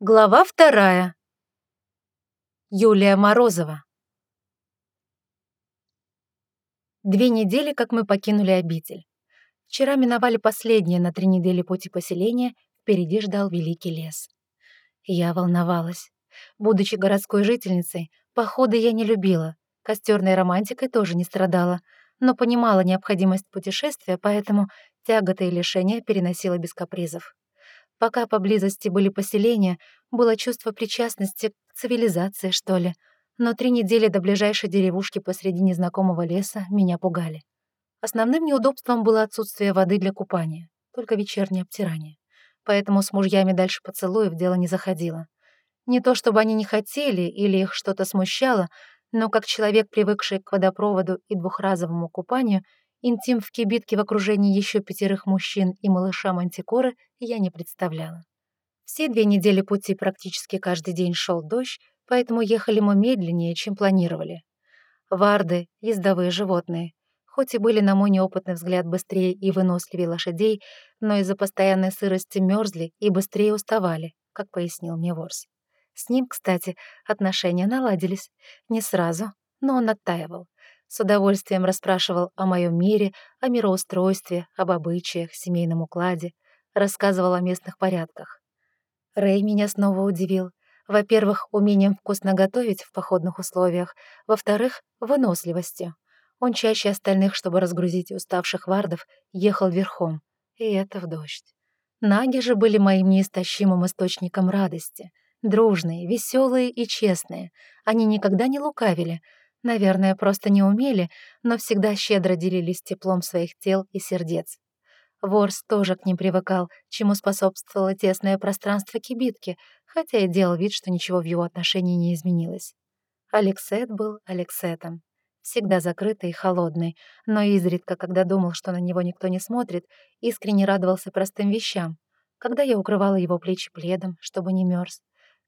Глава вторая. Юлия Морозова. Две недели, как мы покинули обитель. Вчера миновали последние на три недели пути поселения, впереди ждал великий лес. Я волновалась. Будучи городской жительницей, походы я не любила, костерной романтикой тоже не страдала, но понимала необходимость путешествия, поэтому тяготы и лишения переносила без капризов. Пока поблизости были поселения, было чувство причастности к цивилизации, что ли. Но три недели до ближайшей деревушки посреди незнакомого леса меня пугали. Основным неудобством было отсутствие воды для купания, только вечернее обтирание. Поэтому с мужьями дальше поцелуев дело не заходило. Не то чтобы они не хотели или их что-то смущало, но как человек, привыкший к водопроводу и двухразовому купанию, Интим в кибитке в окружении еще пятерых мужчин и малыша Мантикоры я не представляла. Все две недели пути практически каждый день шел дождь, поэтому ехали мы медленнее, чем планировали. Варды — ездовые животные. Хоть и были, на мой неопытный взгляд, быстрее и выносливее лошадей, но из-за постоянной сырости мерзли и быстрее уставали, как пояснил мне Ворс. С ним, кстати, отношения наладились. Не сразу, но он оттаивал. С удовольствием расспрашивал о моем мире, о мироустройстве, об обычаях, семейном укладе, рассказывал о местных порядках. Рэй меня снова удивил. Во-первых, умением вкусно готовить в походных условиях, во-вторых, выносливостью. Он чаще остальных, чтобы разгрузить уставших вардов, ехал верхом. И это в дождь. Наги же были моим неистощимым источником радости. Дружные, веселые и честные. Они никогда не лукавили — Наверное, просто не умели, но всегда щедро делились теплом своих тел и сердец. Ворс тоже к ним привыкал, чему способствовало тесное пространство кибитки, хотя и делал вид, что ничего в его отношении не изменилось. Алексет был Алексетом. Всегда закрытый и холодный, но изредка, когда думал, что на него никто не смотрит, искренне радовался простым вещам. Когда я укрывала его плечи пледом, чтобы не мерз,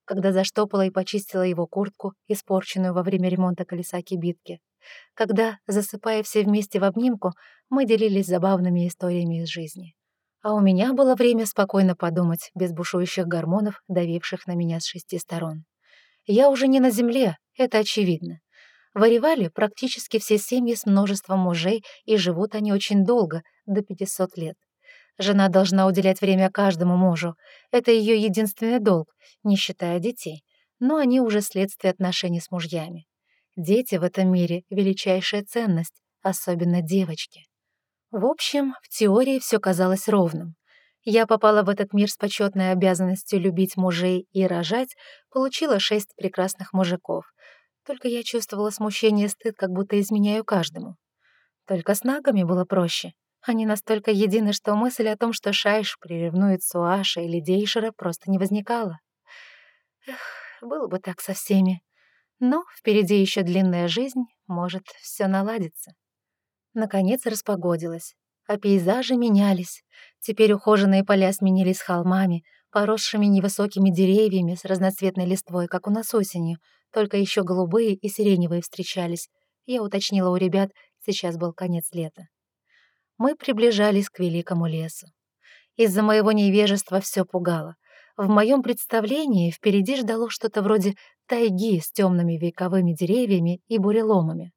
когда заштопала и почистила его куртку, испорченную во время ремонта колеса кибитки, когда, засыпая все вместе в обнимку, мы делились забавными историями из жизни. А у меня было время спокойно подумать, без бушующих гормонов, давивших на меня с шести сторон. Я уже не на земле, это очевидно. В практически все семьи с множеством мужей, и живут они очень долго, до 500 лет. Жена должна уделять время каждому мужу. Это ее единственный долг, не считая детей. Но они уже следствие отношений с мужьями. Дети в этом мире — величайшая ценность, особенно девочки. В общем, в теории все казалось ровным. Я попала в этот мир с почетной обязанностью любить мужей и рожать, получила шесть прекрасных мужиков. Только я чувствовала смущение и стыд, как будто изменяю каждому. Только с нагами было проще. Они настолько едины, что мысль о том, что Шайш приревнует Суаша или Дейшера, просто не возникала. Эх, было бы так со всеми. Но впереди еще длинная жизнь, может, все наладится. Наконец распогодилось, а пейзажи менялись. Теперь ухоженные поля сменились холмами, поросшими невысокими деревьями с разноцветной листвой, как у нас осенью, только еще голубые и сиреневые встречались. Я уточнила у ребят, сейчас был конец лета мы приближались к великому лесу. Из-за моего невежества все пугало. В моем представлении впереди ждало что-то вроде тайги с темными вековыми деревьями и буреломами.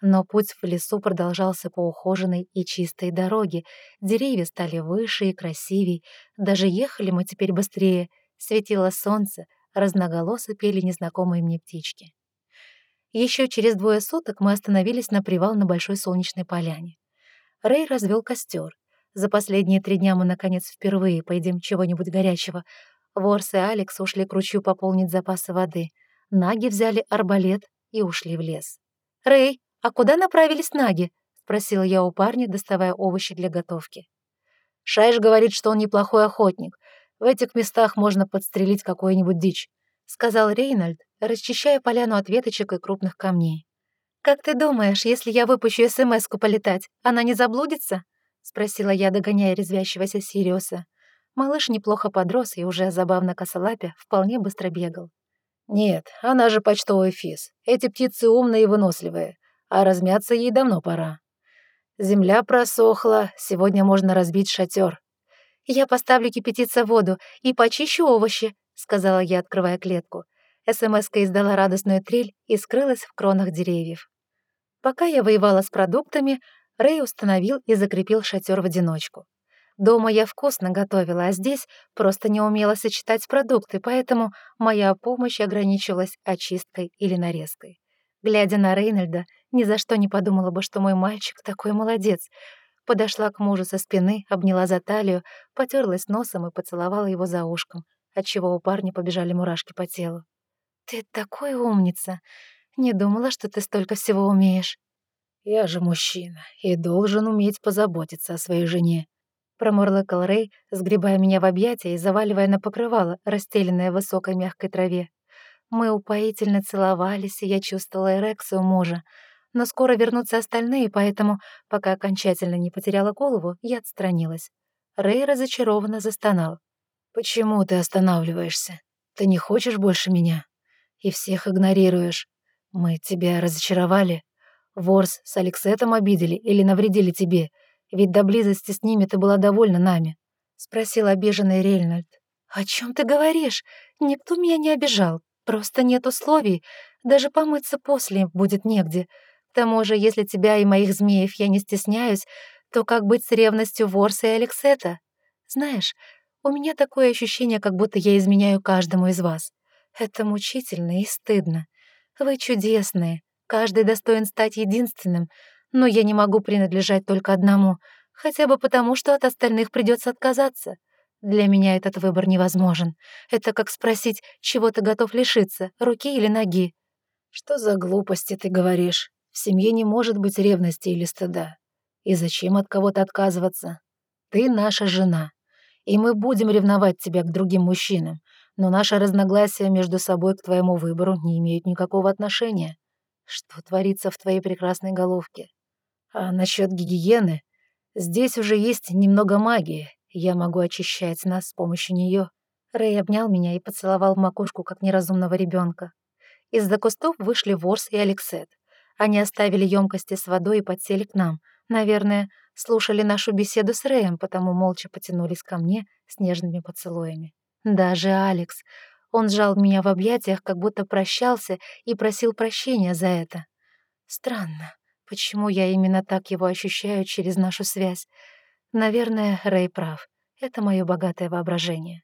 Но путь в лесу продолжался по ухоженной и чистой дороге. Деревья стали выше и красивей. Даже ехали мы теперь быстрее. Светило солнце, разноголосо пели незнакомые мне птички. Еще через двое суток мы остановились на привал на Большой Солнечной Поляне. Рэй развел костер. За последние три дня мы, наконец, впервые поедим чего-нибудь горячего. Ворс и Алекс ушли к ручью пополнить запасы воды. Наги взяли арбалет и ушли в лес. «Рэй, а куда направились наги?» — спросила я у парня, доставая овощи для готовки. «Шайш говорит, что он неплохой охотник. В этих местах можно подстрелить какую-нибудь дичь», — сказал Рейнольд, расчищая поляну от веточек и крупных камней. «Как ты думаешь, если я выпущу СМС-ку полетать, она не заблудится?» — спросила я, догоняя резвящегося Сириуса. Малыш неплохо подрос и уже забавно косолапя вполне быстро бегал. «Нет, она же почтовый физ. Эти птицы умные и выносливые, а размяться ей давно пора. Земля просохла, сегодня можно разбить шатер. Я поставлю кипятиться воду и почищу овощи», — сказала я, открывая клетку. СМСка издала радостную трель и скрылась в кронах деревьев. Пока я воевала с продуктами, Рэй установил и закрепил шатер в одиночку. Дома я вкусно готовила, а здесь просто не умела сочетать продукты, поэтому моя помощь ограничивалась очисткой или нарезкой. Глядя на Рейнольда, ни за что не подумала бы, что мой мальчик такой молодец. Подошла к мужу со спины, обняла за талию, потерлась носом и поцеловала его за ушком, отчего у парня побежали мурашки по телу. «Ты такой умница! Не думала, что ты столько всего умеешь». «Я же мужчина и должен уметь позаботиться о своей жене», промурлыкал Рэй, сгребая меня в объятия и заваливая на покрывало, расстеленное в высокой мягкой траве. Мы упоительно целовались, и я чувствовала эрекцию мужа. Но скоро вернутся остальные, поэтому, пока окончательно не потеряла голову, я отстранилась. Рэй разочарованно застонал. «Почему ты останавливаешься? Ты не хочешь больше меня? И всех игнорируешь. Мы тебя разочаровали? Ворс с Алексетом обидели или навредили тебе? Ведь до близости с ними ты была довольна нами», — спросил обиженный Рейнольд. «О чем ты говоришь? Никто меня не обижал. Просто нет условий. Даже помыться после будет негде. К тому же, если тебя и моих змеев я не стесняюсь, то как быть с ревностью Ворса и Алексета? Знаешь, у меня такое ощущение, как будто я изменяю каждому из вас. Это мучительно и стыдно. Вы чудесные, каждый достоин стать единственным, но я не могу принадлежать только одному, хотя бы потому, что от остальных придется отказаться. Для меня этот выбор невозможен. Это как спросить, чего ты готов лишиться, руки или ноги. Что за глупости ты говоришь? В семье не может быть ревности или стыда. И зачем от кого-то отказываться? Ты наша жена, и мы будем ревновать тебя к другим мужчинам, но наши разногласия между собой к твоему выбору не имеют никакого отношения. Что творится в твоей прекрасной головке? А насчет гигиены? Здесь уже есть немного магии. Я могу очищать нас с помощью нее. Рэй обнял меня и поцеловал в макушку, как неразумного ребенка. Из-за кустов вышли Ворс и Алексет. Они оставили емкости с водой и подсели к нам. Наверное, слушали нашу беседу с Рэем, потому молча потянулись ко мне с нежными поцелуями. Даже Алекс. Он сжал меня в объятиях, как будто прощался и просил прощения за это. Странно. Почему я именно так его ощущаю через нашу связь? Наверное, Рэй прав. Это мое богатое воображение.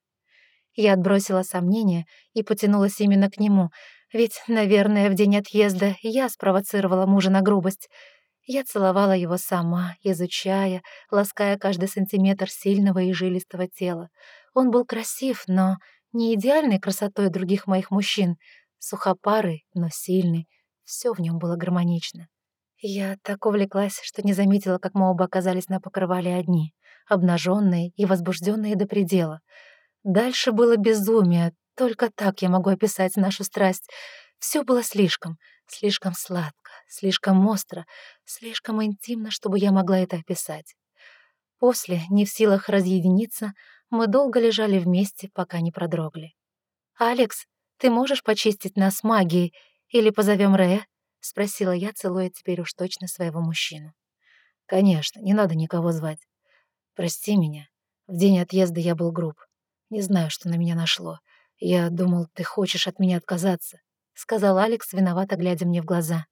Я отбросила сомнения и потянулась именно к нему, ведь, наверное, в день отъезда я спровоцировала мужа на грубость. Я целовала его сама, изучая, лаская каждый сантиметр сильного и жилистого тела. Он был красив, но не идеальной красотой других моих мужчин, сухопарый, но сильный. Все в нем было гармонично. Я так увлеклась, что не заметила, как мы оба оказались на покрывале одни, обнаженные и возбужденные до предела. Дальше было безумие, только так я могу описать нашу страсть. Все было слишком, слишком сладко, слишком остро, слишком интимно, чтобы я могла это описать. После, не в силах разъединиться, мы долго лежали вместе, пока не продрогли. «Алекс, ты можешь почистить нас магией? Или позовем Рэя?» — спросила я, целуя теперь уж точно своего мужчину. «Конечно, не надо никого звать. Прости меня. В день отъезда я был груб. Не знаю, что на меня нашло. Я думал, ты хочешь от меня отказаться», — сказал Алекс, виновато глядя мне в глаза.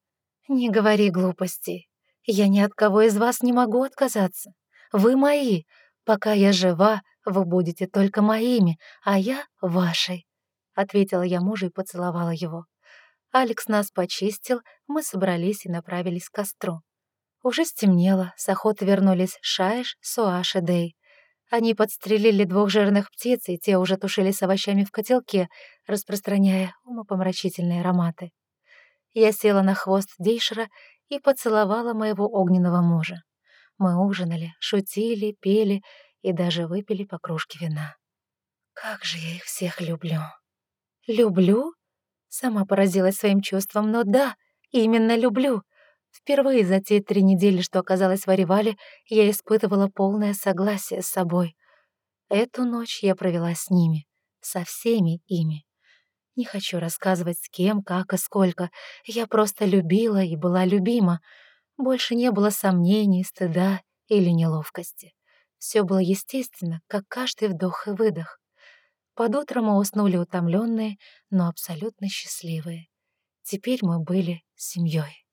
«Не говори глупостей. Я ни от кого из вас не могу отказаться. Вы мои. Пока я жива, вы будете только моими, а я — вашей», — ответила я мужу и поцеловала его. Алекс нас почистил, мы собрались и направились к костру. Уже стемнело, с охоты вернулись Шаиш, Суаш и Дэй. Они подстрелили двух жирных птиц, и те уже тушились овощами в котелке, распространяя умопомрачительные ароматы. Я села на хвост Дейшера и поцеловала моего огненного мужа. Мы ужинали, шутили, пели и даже выпили по кружке вина. Как же я их всех люблю. Люблю? Сама поразилась своим чувством, но да, именно люблю. Впервые за те три недели, что оказалась в Оревале, я испытывала полное согласие с собой. Эту ночь я провела с ними, со всеми ими. Не хочу рассказывать, с кем, как и сколько. Я просто любила и была любима. Больше не было сомнений, стыда или неловкости. Все было естественно, как каждый вдох и выдох. Под утро мы уснули утомленные, но абсолютно счастливые. Теперь мы были семьей.